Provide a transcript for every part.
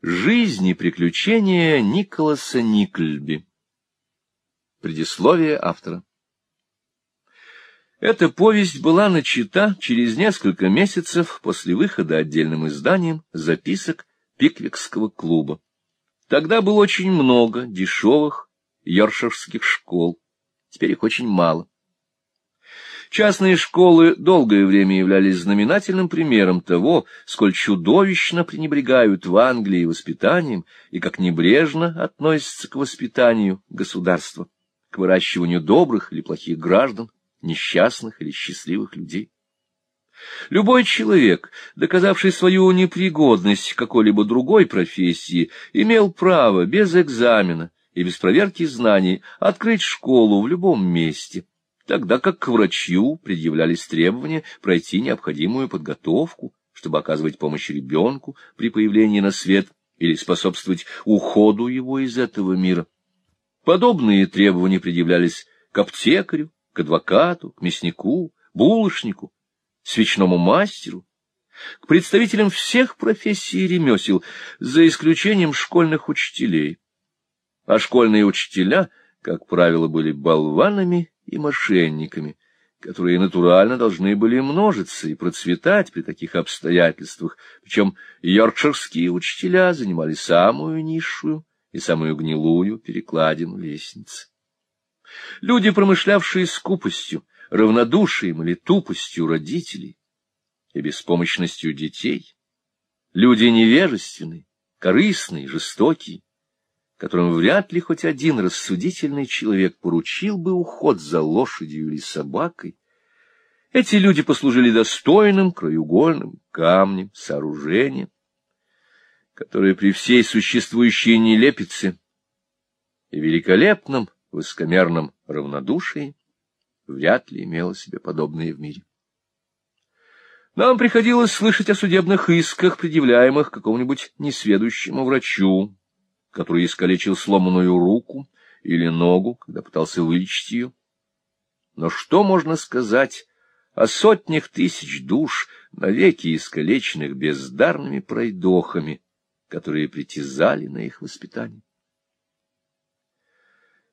Жизнь и приключения Николаса Никльби. Предисловие автора. Эта повесть была начата через несколько месяцев после выхода отдельным изданием записок Пиквикского клуба. Тогда было очень много дешевых йорширских школ, теперь их очень мало. Частные школы долгое время являлись знаменательным примером того, сколь чудовищно пренебрегают в Англии воспитанием и как небрежно относятся к воспитанию государства, к выращиванию добрых или плохих граждан, несчастных или счастливых людей. Любой человек, доказавший свою непригодность какой-либо другой профессии, имел право без экзамена и без проверки знаний открыть школу в любом месте, тогда как к врачу предъявлялись требования пройти необходимую подготовку, чтобы оказывать помощь ребенку при появлении на свет или способствовать уходу его из этого мира. Подобные требования предъявлялись к аптекарю, к адвокату, к мяснику, булочнику, свечному мастеру, к представителям всех профессий и ремесел, за исключением школьных учителей. А школьные учителя, как правило, были болванами и мошенниками, которые натурально должны были множиться и процветать при таких обстоятельствах, причем йоркширские учителя занимали самую низшую и самую гнилую перекладину лестницы. Люди, промышлявшие скупостью, равнодушием или тупостью родителей и беспомощностью детей, люди невежественные, корыстные, жестокие, которым вряд ли хоть один рассудительный человек поручил бы уход за лошадью или собакой, эти люди послужили достойным краеугольным камнем сооружением, которое при всей существующей нелепице и великолепном высокомерном равнодушии вряд ли имело себе подобное в мире. Нам приходилось слышать о судебных исках, предъявляемых какому-нибудь несведущему врачу, который искалечил сломанную руку или ногу, когда пытался вылечить ее. Но что можно сказать о сотнях тысяч душ, навеки искалеченных бездарными пройдохами, которые притязали на их воспитание?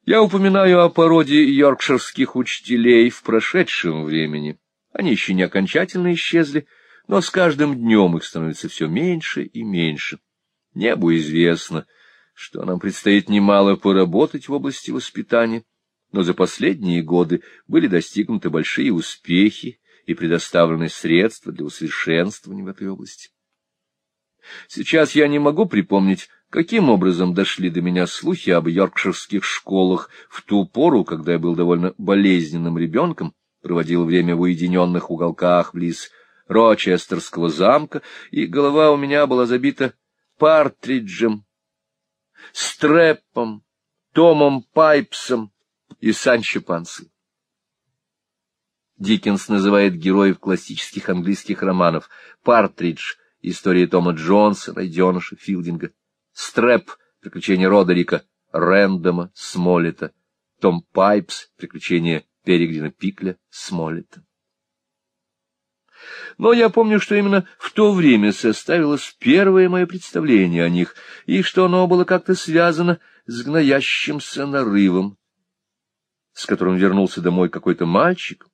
Я упоминаю о породе йоркширских учителей в прошедшем времени. Они еще не окончательно исчезли, но с каждым днем их становится все меньше и меньше. Небу известно, что нам предстоит немало поработать в области воспитания, но за последние годы были достигнуты большие успехи и предоставлены средства для усовершенствования в этой области. Сейчас я не могу припомнить, каким образом дошли до меня слухи об йоркширских школах в ту пору, когда я был довольно болезненным ребенком, проводил время в уединенных уголках близ Рочестерского замка, и голова у меня была забита партриджем Стрэпом, Томом Пайпсом и Санчо Пансы. Диккенс называет героев классических английских романов Партридж, история Тома Джонса, найденыша Филдинга, Стрэп, приключения Родерика, Рэндома, Смолета, Том Пайпс, приключения Перегрина Пикля, Смолета. Но я помню, что именно в то время составилось первое мое представление о них, и что оно было как-то связано с гноящимся нарывом, с которым вернулся домой какой-то мальчик,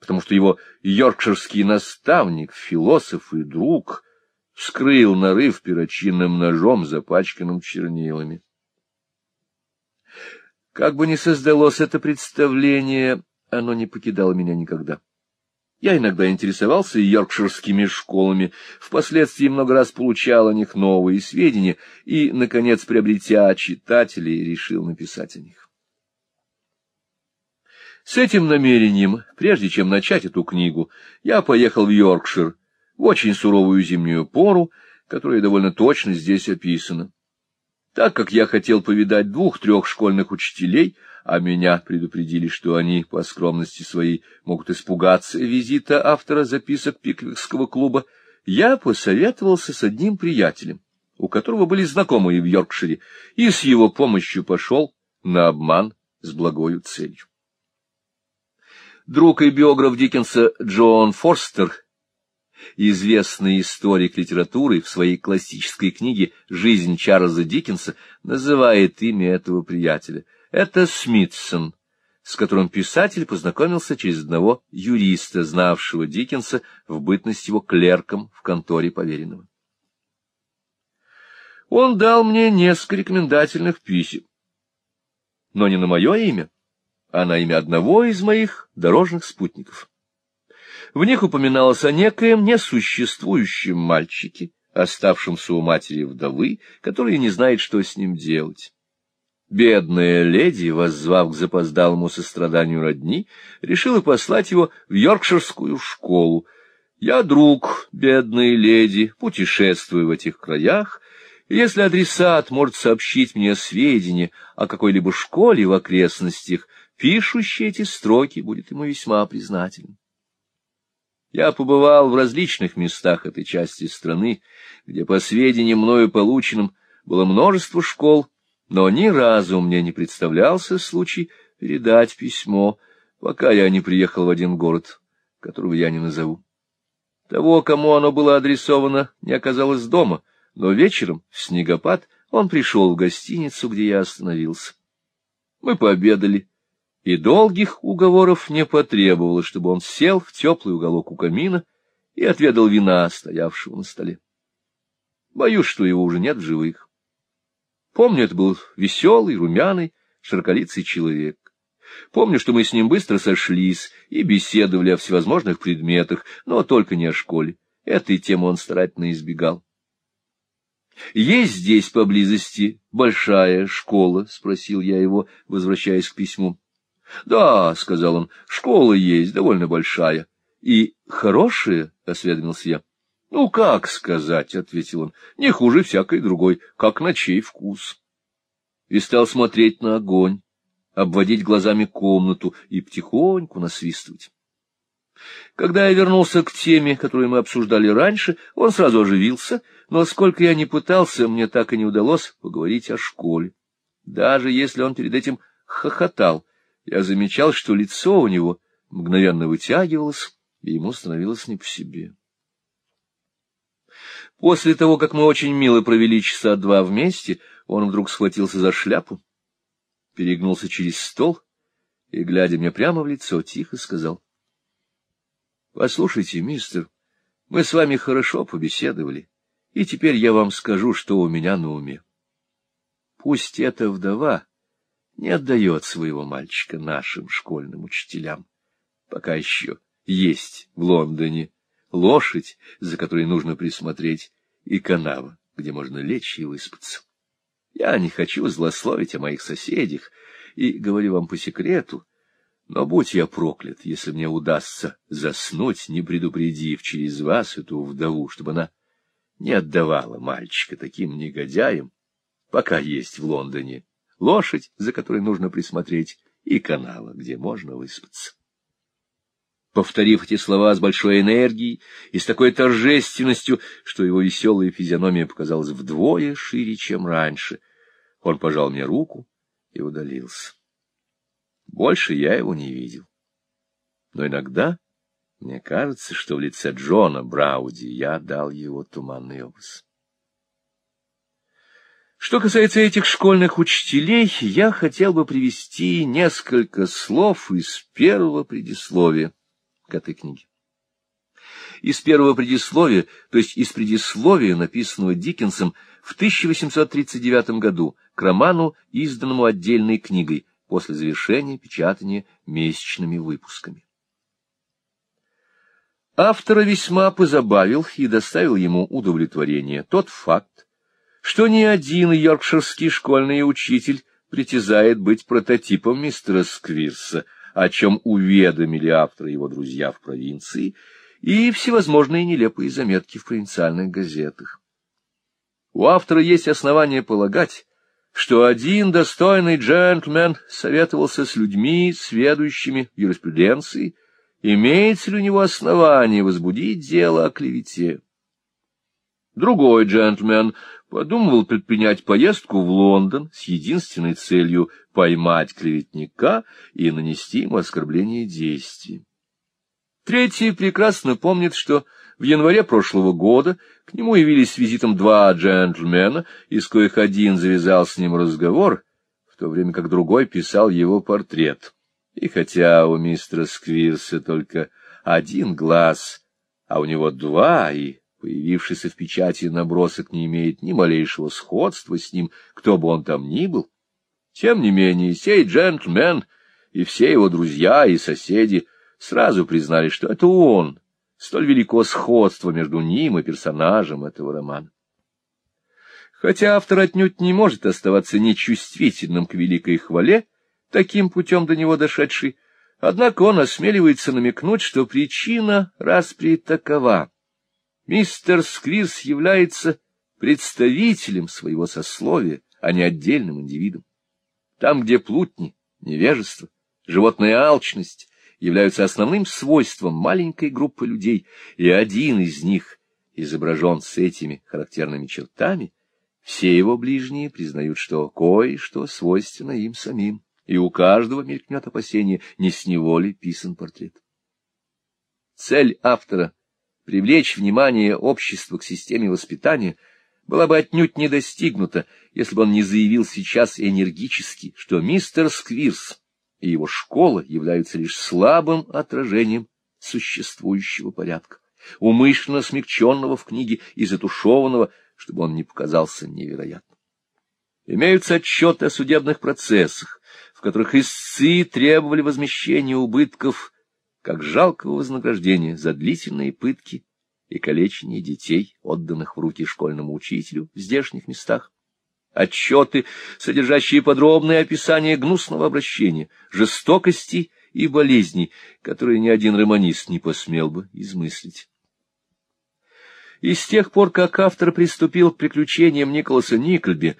потому что его йоркширский наставник, философ и друг вскрыл нарыв перочинным ножом, запачканным чернилами. Как бы ни создалось это представление, оно не покидало меня никогда. Я иногда интересовался йоркширскими школами, впоследствии много раз получал о них новые сведения и, наконец, приобретя читателей, решил написать о них. С этим намерением, прежде чем начать эту книгу, я поехал в Йоркшир в очень суровую зимнюю пору, которая довольно точно здесь описана. Так как я хотел повидать двух-трех школьных учителей, а меня предупредили, что они, по скромности своей, могут испугаться визита автора записок Пиквикского клуба, я посоветовался с одним приятелем, у которого были знакомые в Йоркшире, и с его помощью пошел на обман с благою целью. Друг и биограф Диккенса Джон Форстер известный историк литературы, в своей классической книге «Жизнь Чарльза Диккенса» называет имя этого приятеля. Это Смитсон, с которым писатель познакомился через одного юриста, знавшего Диккенса в бытность его клерком в конторе поверенного. Он дал мне несколько рекомендательных писем, но не на мое имя, а на имя одного из моих дорожных спутников. В них упоминалось о некоем несуществующем мальчике, оставшемся у матери вдовы, которая не знает, что с ним делать. Бедная леди, воззвав к запоздалому состраданию родни, решила послать его в Йоркширскую школу. Я друг бедной леди, путешествую в этих краях, и если адресат может сообщить мне сведения о какой-либо школе в окрестностях, пишущий эти строки будет ему весьма признателен. Я побывал в различных местах этой части страны, где, по сведениям мною полученным, было множество школ, но ни разу мне не представлялся случай передать письмо, пока я не приехал в один город, которого я не назову. Того, кому оно было адресовано, не оказалось дома, но вечером, в снегопад, он пришел в гостиницу, где я остановился. Мы пообедали, и долгих уговоров не потребовалось, чтобы он сел в теплый уголок у камина и отведал вина, стоявшего на столе. Боюсь, что его уже нет в живых. Помню, это был веселый, румяный, широколицый человек. Помню, что мы с ним быстро сошлись и беседовали о всевозможных предметах, но только не о школе. Этой темы он старательно избегал. — Есть здесь поблизости большая школа? — спросил я его, возвращаясь к письму. — Да, — сказал он, — школа есть, довольно большая. — И хорошая? — осведомился я. — Ну, как сказать, — ответил он, — не хуже всякой другой, как на чей вкус. И стал смотреть на огонь, обводить глазами комнату и потихоньку насвистывать. Когда я вернулся к теме, которую мы обсуждали раньше, он сразу оживился, но сколько я ни пытался, мне так и не удалось поговорить о школе. Даже если он перед этим хохотал, я замечал, что лицо у него мгновенно вытягивалось, и ему становилось не по себе. После того, как мы очень мило провели часа два вместе, он вдруг схватился за шляпу, перегнулся через стол и, глядя мне прямо в лицо, тихо сказал. — Послушайте, мистер, мы с вами хорошо побеседовали, и теперь я вам скажу, что у меня на уме. Пусть эта вдова не отдает своего мальчика нашим школьным учителям, пока еще есть в Лондоне лошадь, за которой нужно присмотреть, и канава, где можно лечь и выспаться. Я не хочу злословить о моих соседях, и говорю вам по секрету, но будь я проклят, если мне удастся заснуть, не предупредив через вас эту вдову, чтобы она не отдавала мальчика таким негодяям, пока есть в Лондоне лошадь, за которой нужно присмотреть, и канава, где можно выспаться. Повторив эти слова с большой энергией и с такой торжественностью, что его веселая физиономия показалась вдвое шире, чем раньше, он пожал мне руку и удалился. Больше я его не видел. Но иногда мне кажется, что в лице Джона Брауди я дал его туманный образ. Что касается этих школьных учителей, я хотел бы привести несколько слов из первого предисловия к этой книге. Из первого предисловия, то есть из предисловия, написанного Диккенсом в 1839 году к роману, изданному отдельной книгой после завершения печатания месячными выпусками. Автора весьма позабавил и доставил ему удовлетворение тот факт, что ни один йоркширский школьный учитель притязает быть прототипом мистера Сквирса — о чем уведомили автора его друзья в провинции, и всевозможные нелепые заметки в провинциальных газетах. У автора есть основания полагать, что один достойный джентльмен советовался с людьми, сведущими в юриспруденции, имеется ли у него основание возбудить дело о клевете. Другой джентльмен подумывал предпринять поездку в Лондон с единственной целью поймать клеветника и нанести ему оскорбление действий. Третий прекрасно помнит, что В январе прошлого года к нему явились с визитом два джентльмена, из коих один завязал с ним разговор, в то время как другой писал его портрет. И хотя у мистера Сквирса только один глаз, а у него два, и появившийся в печати набросок не имеет ни малейшего сходства с ним, кто бы он там ни был, тем не менее сей джентльмен и все его друзья и соседи сразу признали, что это он — Столь велико сходство между ним и персонажем этого романа. Хотя автор отнюдь не может оставаться нечувствительным к великой хвале, таким путем до него дошедший, однако он осмеливается намекнуть, что причина распри такова. Мистер Сквирс является представителем своего сословия, а не отдельным индивидом. Там, где плутни, невежество, животная алчность, являются основным свойством маленькой группы людей, и один из них изображен с этими характерными чертами, все его ближние признают, что кое-что свойственно им самим, и у каждого мелькнет опасение, не с него ли писан портрет. Цель автора — привлечь внимание общества к системе воспитания — была бы отнюдь не достигнута, если бы он не заявил сейчас энергически, что мистер Сквирс и его школа являются лишь слабым отражением существующего порядка, умышленно смягченного в книге и затушеванного, чтобы он не показался невероятным. Имеются отчеты о судебных процессах, в которых истцы требовали возмещения убытков как жалкого вознаграждения за длительные пытки и калечение детей, отданных в руки школьному учителю в здешних местах, отчеты, содержащие подробное описание гнусного обращения, жестокости и болезней, которые ни один романист не посмел бы измыслить. И с тех пор, как автор приступил к приключениям Николаса Никльби,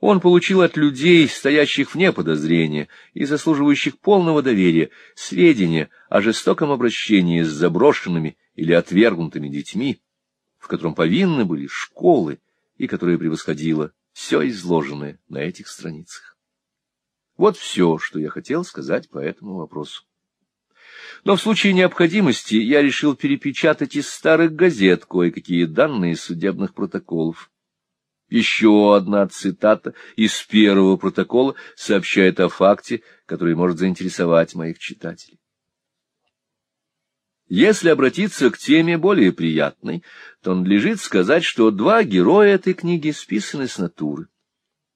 он получил от людей, стоящих вне подозрения и заслуживающих полного доверия, сведения о жестоком обращении с заброшенными или отвергнутыми детьми, в котором повинны были школы и которое превосходило все изложенное на этих страницах. Вот все, что я хотел сказать по этому вопросу. Но в случае необходимости я решил перепечатать из старых газет кое-какие данные судебных протоколов. Еще одна цитата из первого протокола сообщает о факте, который может заинтересовать моих читателей. Если обратиться к теме более приятной, то надлежит сказать, что два героя этой книги списаны с натуры.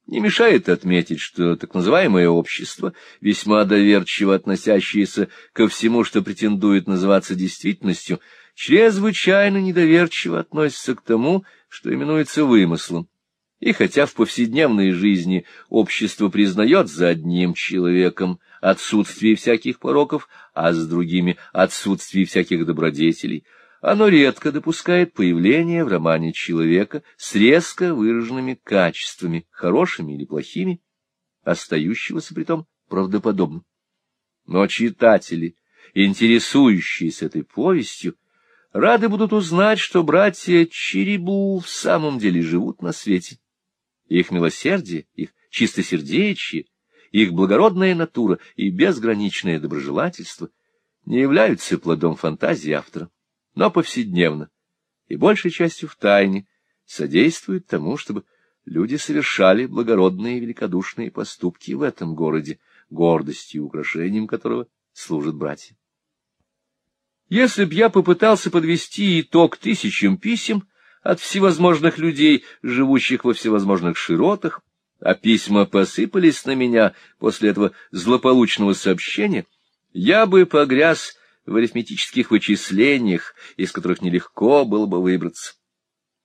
Не мешает отметить, что так называемое общество, весьма доверчиво относящееся ко всему, что претендует называться действительностью, чрезвычайно недоверчиво относится к тому, что именуется вымыслом. И хотя в повседневной жизни общество признает за одним человеком отсутствие всяких пороков, а с другими — отсутствие всяких добродетелей, оно редко допускает появление в романе человека с резко выраженными качествами, хорошими или плохими, остающегося притом правдоподобным. Но читатели, интересующиеся этой повестью, рады будут узнать, что братья Черебу в самом деле живут на свете их милосердие, их чистосердечие, их благородная натура и безграничное доброжелательство не являются плодом фантазии автора, но повседневно и большей частью в тайне содействуют тому, чтобы люди совершали благородные и великодушные поступки в этом городе, гордостью и украшением которого служат братья. Если б я попытался подвести итог тысячам писем, от всевозможных людей, живущих во всевозможных широтах, а письма посыпались на меня после этого злополучного сообщения, я бы погряз в арифметических вычислениях, из которых нелегко было бы выбраться.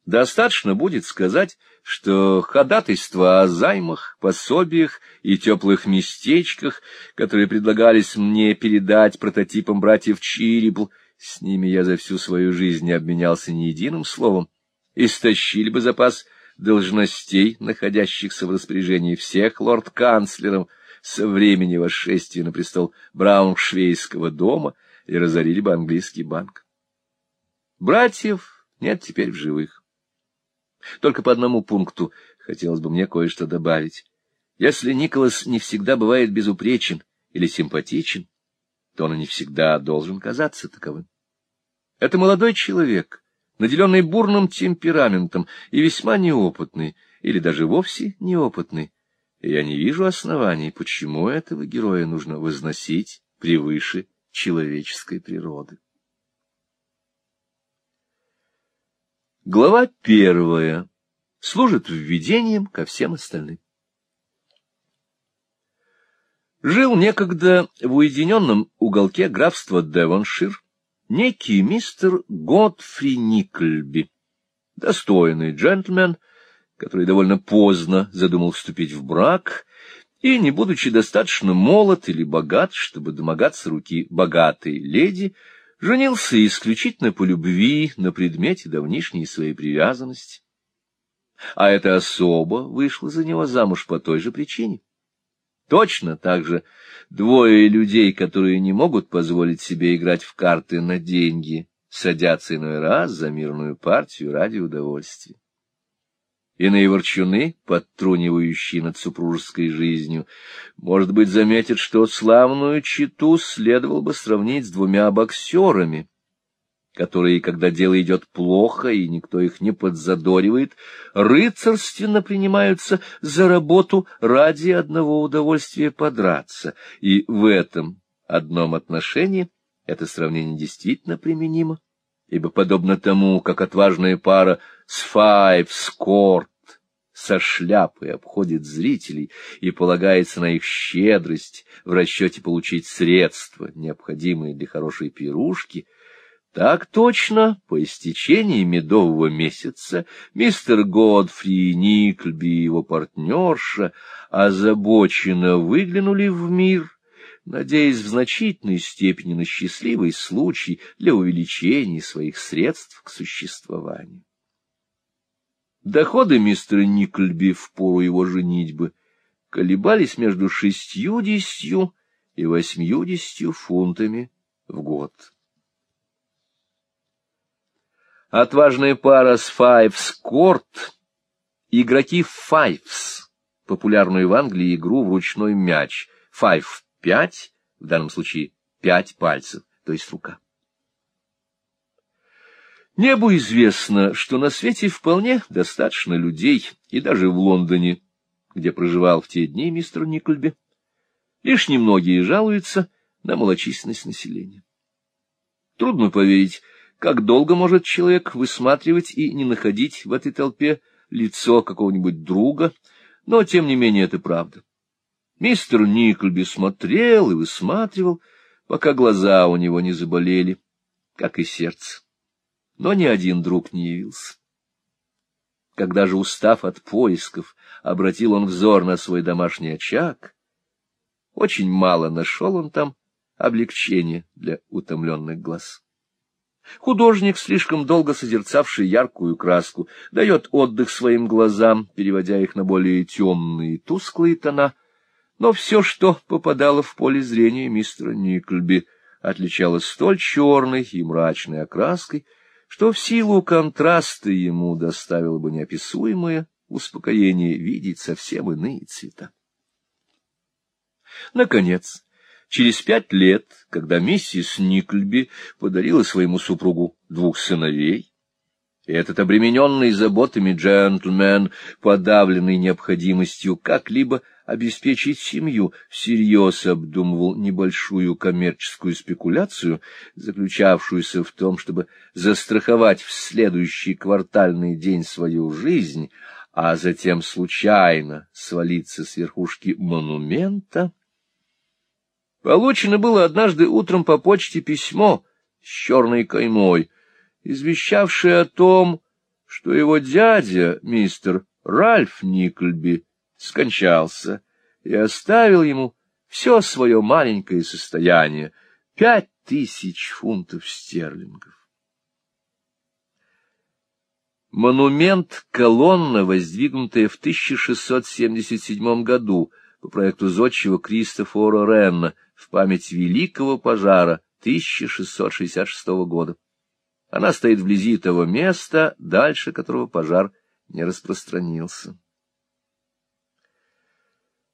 Достаточно будет сказать, что ходатайства о займах, пособиях и теплых местечках, которые предлагались мне передать прототипам братьев Чирибл, с ними я за всю свою жизнь не обменялся ни единым словом, истощили бы запас должностей, находящихся в распоряжении всех лорд-канцлеров со времени восшествия на престол Брауншвейского дома и разорили бы английский банк. Братьев нет теперь в живых. Только по одному пункту хотелось бы мне кое-что добавить. Если Николас не всегда бывает безупречен или симпатичен, то он и не всегда должен казаться таковым. Это молодой человек — наделенный бурным темпераментом и весьма неопытный, или даже вовсе неопытный. Я не вижу оснований, почему этого героя нужно возносить превыше человеческой природы. Глава первая служит введением ко всем остальным. Жил некогда в уединенном уголке графства Девоншир некий мистер Годфри Никльби, достойный джентльмен, который довольно поздно задумал вступить в брак и, не будучи достаточно молод или богат, чтобы домогаться руки богатой леди, женился исключительно по любви на предмете давнишней своей привязанности. А эта особа вышла за него замуж по той же причине. Точно так же двое людей, которые не могут позволить себе играть в карты на деньги, садятся иной раз за мирную партию ради удовольствия. Иные ворчуны, подтрунивающие над супружеской жизнью, может быть, заметят, что славную читу следовало бы сравнить с двумя боксерами, которые, когда дело идет плохо и никто их не подзадоривает, рыцарственно принимаются за работу ради одного удовольствия подраться, и в этом одном отношении это сравнение действительно применимо, ибо подобно тому, как отважная пара с Файв Скорт со шляпой обходит зрителей и полагается на их щедрость в расчете получить средства, необходимые для хорошей пирушки — так точно, по истечении медового месяца, мистер Годфри, Никльби и его партнерша озабоченно выглянули в мир, надеясь в значительной степени на счастливый случай для увеличения своих средств к существованию. Доходы мистера Никльби в пору его женитьбы колебались между шестьюдесятью и восьмьюдесятью фунтами в год. Отважная пара с Файвс Корт, игроки Файвс, популярную в Англии игру в ручной мяч, Файв пять, в данном случае пять пальцев, то есть рука. Небу известно, что на свете вполне достаточно людей, и даже в Лондоне, где проживал в те дни мистер Никольби, лишь немногие жалуются на малочисленность населения. Трудно поверить, как долго может человек высматривать и не находить в этой толпе лицо какого-нибудь друга, но, тем не менее, это правда. Мистер Никльби смотрел и высматривал, пока глаза у него не заболели, как и сердце. Но ни один друг не явился. Когда же, устав от поисков, обратил он взор на свой домашний очаг, очень мало нашел он там облегчения для утомленных глаз. Художник, слишком долго созерцавший яркую краску, дает отдых своим глазам, переводя их на более темные, тусклые тона, но все, что попадало в поле зрения мистера Никльби, отличалось столь черной и мрачной окраской, что в силу контраста ему доставило бы неописуемое успокоение видеть совсем иные цвета. Наконец, Через пять лет, когда миссис Никльби подарила своему супругу двух сыновей, этот обремененный заботами джентльмен, подавленный необходимостью как-либо обеспечить семью, всерьез обдумывал небольшую коммерческую спекуляцию, заключавшуюся в том, чтобы застраховать в следующий квартальный день свою жизнь, а затем случайно свалиться с верхушки монумента, Получено было однажды утром по почте письмо с черной каймой, извещавшее о том, что его дядя, мистер Ральф Никльби, скончался и оставил ему все свое маленькое состояние — пять тысяч фунтов стерлингов. Монумент — колонна, воздвигнутая в 1677 году по проекту зодчего Кристофора Ренна — в память великого пожара 1666 года. Она стоит вблизи того места, дальше которого пожар не распространился.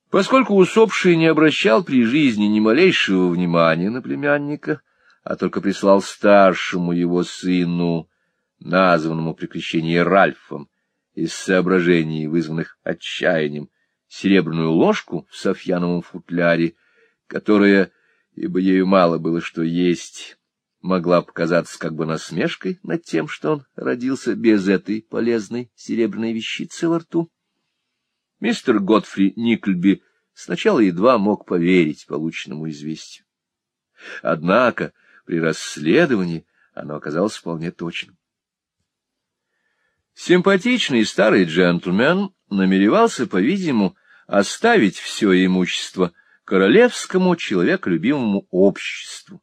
Поскольку усопший не обращал при жизни ни малейшего внимания на племянника, а только прислал старшему его сыну названному при крещении Ральфом, из соображений, вызванных отчаянием, серебряную ложку в софьяновом футляре, которая, ибо ею мало было что есть, могла показаться как бы насмешкой над тем, что он родился без этой полезной серебряной вещицы во рту. Мистер Готфри Никльби сначала едва мог поверить полученному известию. Однако при расследовании оно оказалось вполне точным. Симпатичный старый джентльмен намеревался, по-видимому, оставить все имущество королевскому человеколюбимому обществу.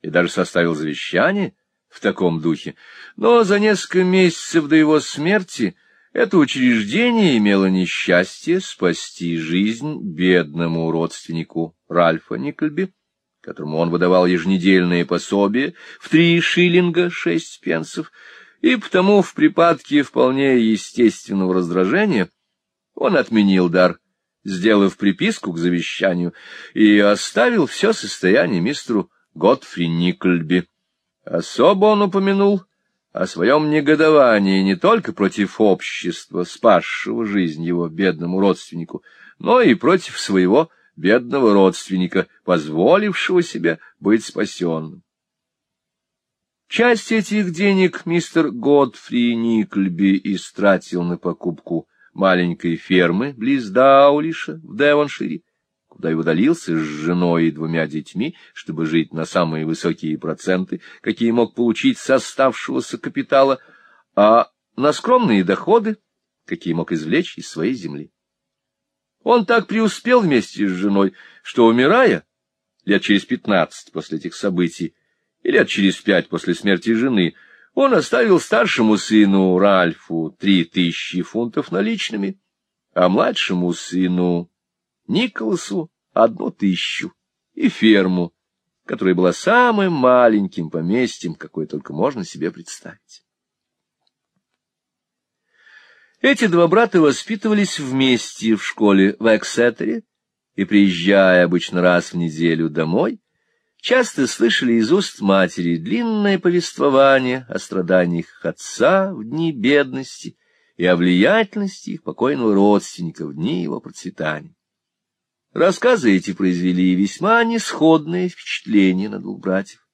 И даже составил завещание в таком духе, но за несколько месяцев до его смерти это учреждение имело несчастье спасти жизнь бедному родственнику Ральфа Никльби, которому он выдавал еженедельные пособия в три шиллинга шесть пенсов, и потому в припадке вполне естественного раздражения он отменил дар, сделав приписку к завещанию, и оставил все состояние мистеру Готфри Никльби. Особо он упомянул о своем негодовании не только против общества, спасшего жизнь его бедному родственнику, но и против своего бедного родственника, позволившего себе быть спасенным. Часть этих денег мистер Годфри Никльби истратил на покупку маленькой фермы близ Даулиша в Девоншире, куда и удалился с женой и двумя детьми, чтобы жить на самые высокие проценты, какие мог получить с оставшегося капитала, а на скромные доходы, какие мог извлечь из своей земли. Он так преуспел вместе с женой, что, умирая, лет через пятнадцать после этих событий, и лет через пять после смерти жены, он оставил старшему сыну Ральфу три тысячи фунтов наличными, а младшему сыну Николасу одну тысячу и ферму, которая была самым маленьким поместьем, какое только можно себе представить. Эти два брата воспитывались вместе в школе в Эксетере и, приезжая обычно раз в неделю домой, часто слышали из уст матери длинное повествование о страданиях отца в дни бедности и о влиятельности их покойного родственника в дни его процветания. Рассказы эти произвели весьма несходное впечатление на двух братьев.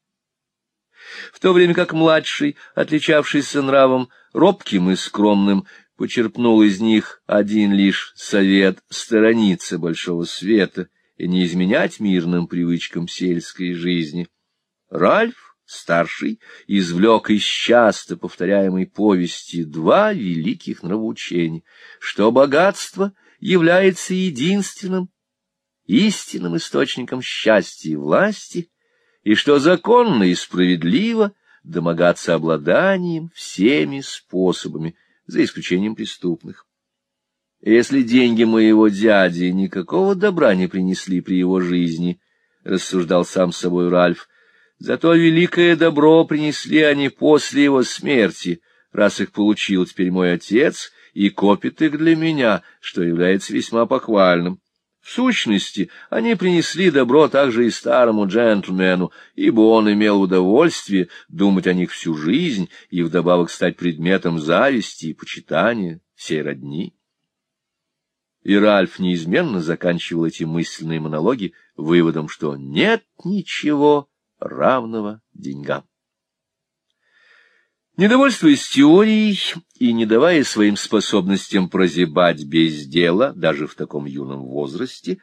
В то время как младший, отличавшийся нравом робким и скромным, почерпнул из них один лишь совет сторониться большого света и не изменять мирным привычкам сельской жизни. Ральф, старший, извлек из часто повторяемой повести два великих нравоучения, что богатство является единственным истинным источником счастья и власти, и что законно и справедливо домогаться обладанием всеми способами, за исключением преступных. Если деньги моего дяди никакого добра не принесли при его жизни, — рассуждал сам с собой Ральф, — зато великое добро принесли они после его смерти, раз их получил теперь мой отец и копит их для меня, что является весьма похвальным. В сущности, они принесли добро также и старому джентльмену, ибо он имел удовольствие думать о них всю жизнь и вдобавок стать предметом зависти и почитания всей родни. И Ральф неизменно заканчивал эти мысленные монологи выводом, что нет ничего равного деньгам. Недовольствуясь теорией и не давая своим способностям прозябать без дела, даже в таком юном возрасте,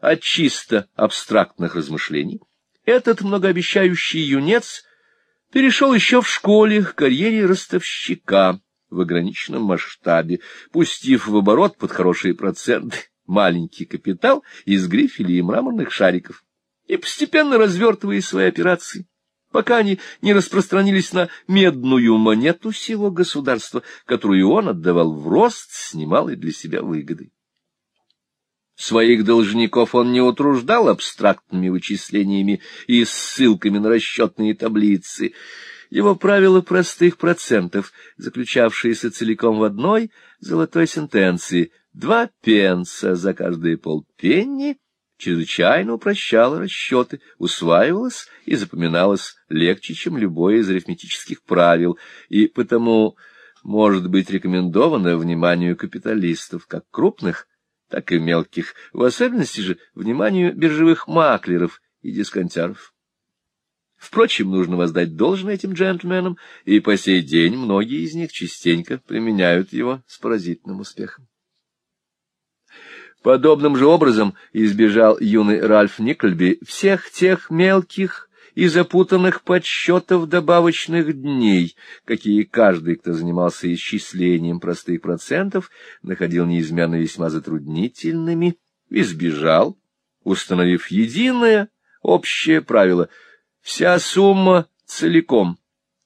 от чисто абстрактных размышлений, этот многообещающий юнец перешел еще в школе к карьере ростовщика в ограниченном масштабе, пустив в оборот под хорошие проценты маленький капитал из грифелей и мраморных шариков и постепенно развертывая свои операции пока они не распространились на медную монету сего государства, которую он отдавал в рост с немалой для себя выгодой. Своих должников он не утруждал абстрактными вычислениями и ссылками на расчетные таблицы. Его правило простых процентов, заключавшееся целиком в одной золотой сентенции — два пенса за каждые полпенни — чрезвычайно упрощало расчеты, усваивалось и запоминалось легче, чем любое из арифметических правил, и потому может быть рекомендовано вниманию капиталистов, как крупных, так и мелких, в особенности же вниманию биржевых маклеров и дисконтяров. Впрочем, нужно воздать должное этим джентльменам, и по сей день многие из них частенько применяют его с поразительным успехом. Подобным же образом избежал юный Ральф Никольби всех тех мелких и запутанных подсчетов добавочных дней, какие каждый, кто занимался исчислением простых процентов, находил неизменно весьма затруднительными, избежал, установив единое общее правило — Вся сумма целиком,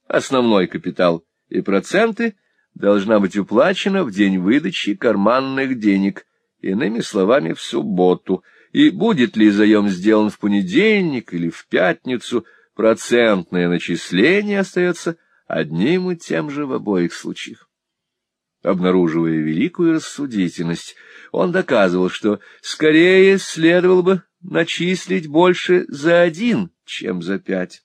основной капитал и проценты, должна быть уплачена в день выдачи карманных денег, иными словами, в субботу, и будет ли заем сделан в понедельник или в пятницу, процентное начисление остается одним и тем же в обоих случаях. Обнаруживая великую рассудительность, он доказывал, что скорее следовало бы начислить больше за один чем за пять,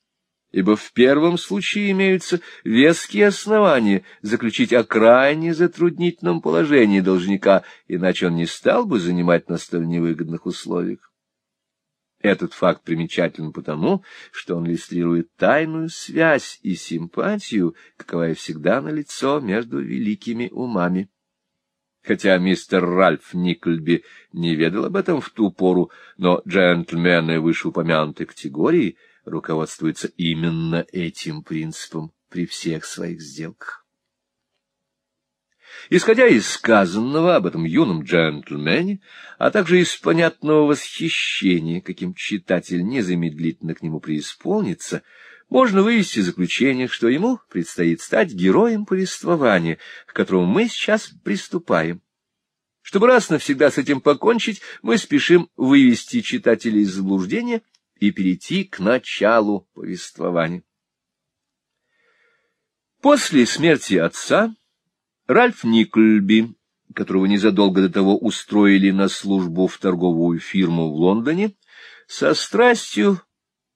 ибо в первом случае имеются веские основания заключить о крайне затруднительном положении должника, иначе он не стал бы занимать на столь невыгодных условиях. Этот факт примечателен потому, что он иллюстрирует тайную связь и симпатию, каковая всегда налицо между великими умами. Хотя мистер Ральф Никльби не ведал об этом в ту пору, но джентльмены вышеупомянутой категории руководствуются именно этим принципом при всех своих сделках. Исходя из сказанного об этом юном джентльмене, а также из понятного восхищения, каким читатель незамедлительно к нему преисполнится, можно вывести заключение, что ему предстоит стать героем повествования, к которому мы сейчас приступаем. Чтобы раз навсегда с этим покончить, мы спешим вывести читателей из заблуждения и перейти к началу повествования. После смерти отца Ральф Никльби, которого незадолго до того устроили на службу в торговую фирму в Лондоне, со страстью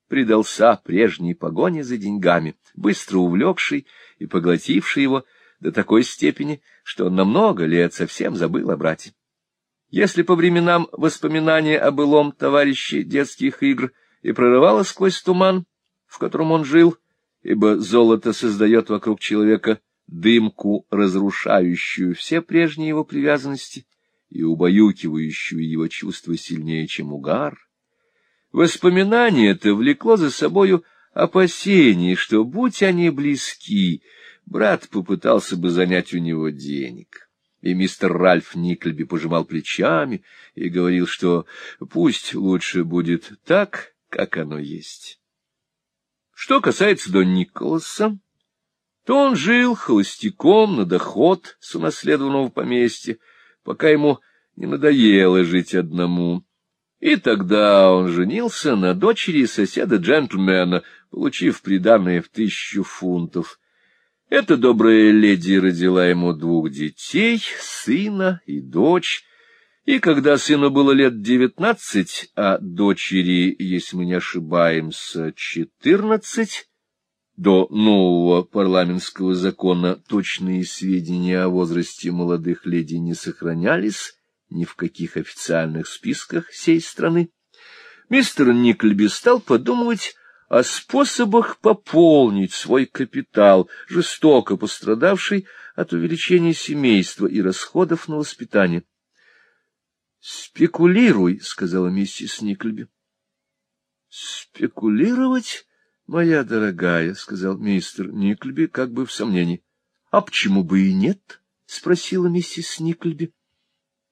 предался прежней погоне за деньгами, быстро увлекший и поглотивший его до такой степени, что он на много лет совсем забыл о брате. Если по временам воспоминания о былом товарище детских игр и прорывало сквозь туман, в котором он жил, ибо золото создает вокруг человека дымку, разрушающую все прежние его привязанности и убаюкивающую его чувства сильнее, чем угар, Воспоминание это влекло за собою опасение, что, будь они близки, брат попытался бы занять у него денег. И мистер Ральф Никльби пожимал плечами и говорил, что пусть лучше будет так, как оно есть. Что касается до Николаса, то он жил холостяком на доход с унаследованного поместья, пока ему не надоело жить одному. И тогда он женился на дочери соседа-джентльмена, получив приданное в тысячу фунтов. Эта добрая леди родила ему двух детей, сына и дочь, и когда сыну было лет девятнадцать, а дочери, если мы не ошибаемся, четырнадцать, до нового парламентского закона точные сведения о возрасте молодых леди не сохранялись, ни в каких официальных списках сей страны, мистер Никльби стал подумывать о способах пополнить свой капитал, жестоко пострадавший от увеличения семейства и расходов на воспитание. — Спекулируй, — сказала миссис Никльби. — Спекулировать, моя дорогая, — сказал мистер Никльби, как бы в сомнении. — А почему бы и нет? — спросила миссис Никльби.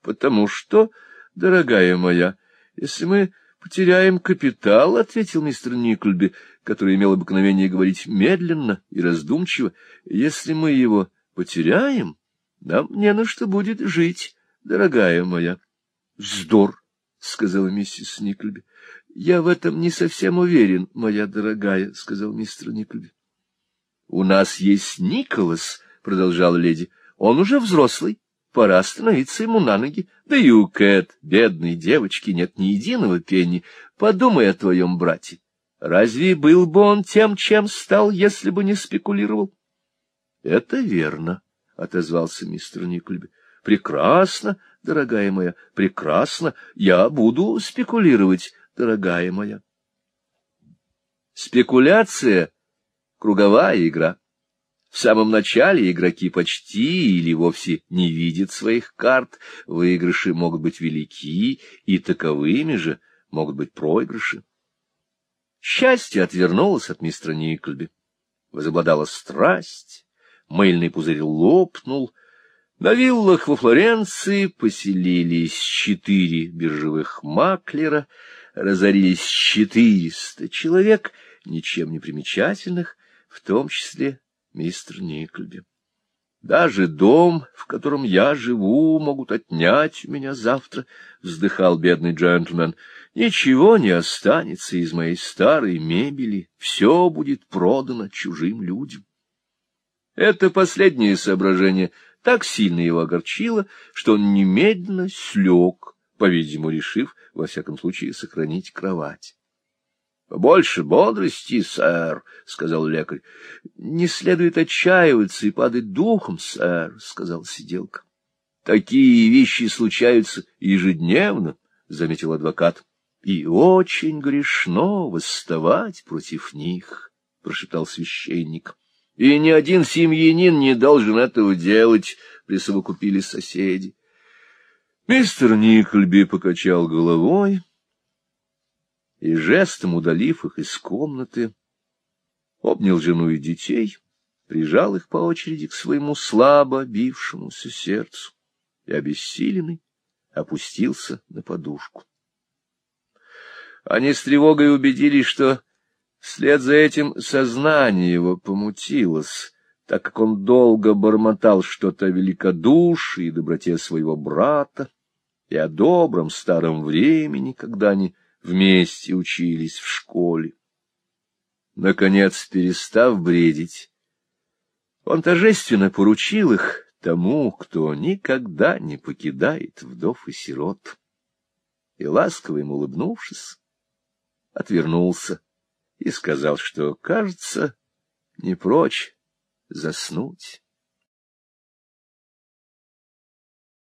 Потому что, дорогая моя, если мы потеряем капитал, — ответил мистер Никльби, который имел обыкновение говорить медленно и раздумчиво, — если мы его потеряем, нам не на что будет жить, дорогая моя. — Вздор, — сказала миссис Никльби. — Я в этом не совсем уверен, моя дорогая, — сказал мистер Никльби. — У нас есть Николас, — продолжала леди. — Он уже взрослый пора становиться ему на ноги. Да и у Кэт, бедной девочки, нет ни единого пенни. Подумай о твоем брате. Разве был бы он тем, чем стал, если бы не спекулировал? — Это верно, — отозвался мистер Никльби. — Прекрасно, дорогая моя, прекрасно. Я буду спекулировать, дорогая моя. Спекуляция — круговая игра. В самом начале игроки почти или вовсе не видят своих карт, выигрыши могут быть велики, и таковыми же могут быть проигрыши. Счастье отвернулось от мистера Никльби. Возобладала страсть, мыльный пузырь лопнул. На виллах во Флоренции поселились четыре биржевых маклера, разорились четыреста человек, ничем не примечательных, в том числе мистер Никльби. Даже дом, в котором я живу, могут отнять у меня завтра, — вздыхал бедный джентльмен. Ничего не останется из моей старой мебели, все будет продано чужим людям. Это последнее соображение так сильно его огорчило, что он немедленно слег, по-видимому, решив, во всяком случае, сохранить кровать. — Побольше бодрости, сэр, — сказал лекарь. — Не следует отчаиваться и падать духом, сэр, — сказал сиделка. — Такие вещи случаются ежедневно, — заметил адвокат. — И очень грешно восставать против них, — прошептал священник. — И ни один семьянин не должен этого делать, — присовокупили соседи. Мистер Никольби покачал головой и, жестом удалив их из комнаты, обнял жену и детей, прижал их по очереди к своему слабо бившемуся сердцу и, обессиленный, опустился на подушку. Они с тревогой убедились, что вслед за этим сознание его помутилось, так как он долго бормотал что-то о великодушии и доброте своего брата и о добром старом времени, когда они вместе учились в школе. Наконец, перестав бредить, он торжественно поручил их тому, кто никогда не покидает вдов и сирот. И, ласково им улыбнувшись, отвернулся и сказал, что, кажется, не прочь заснуть.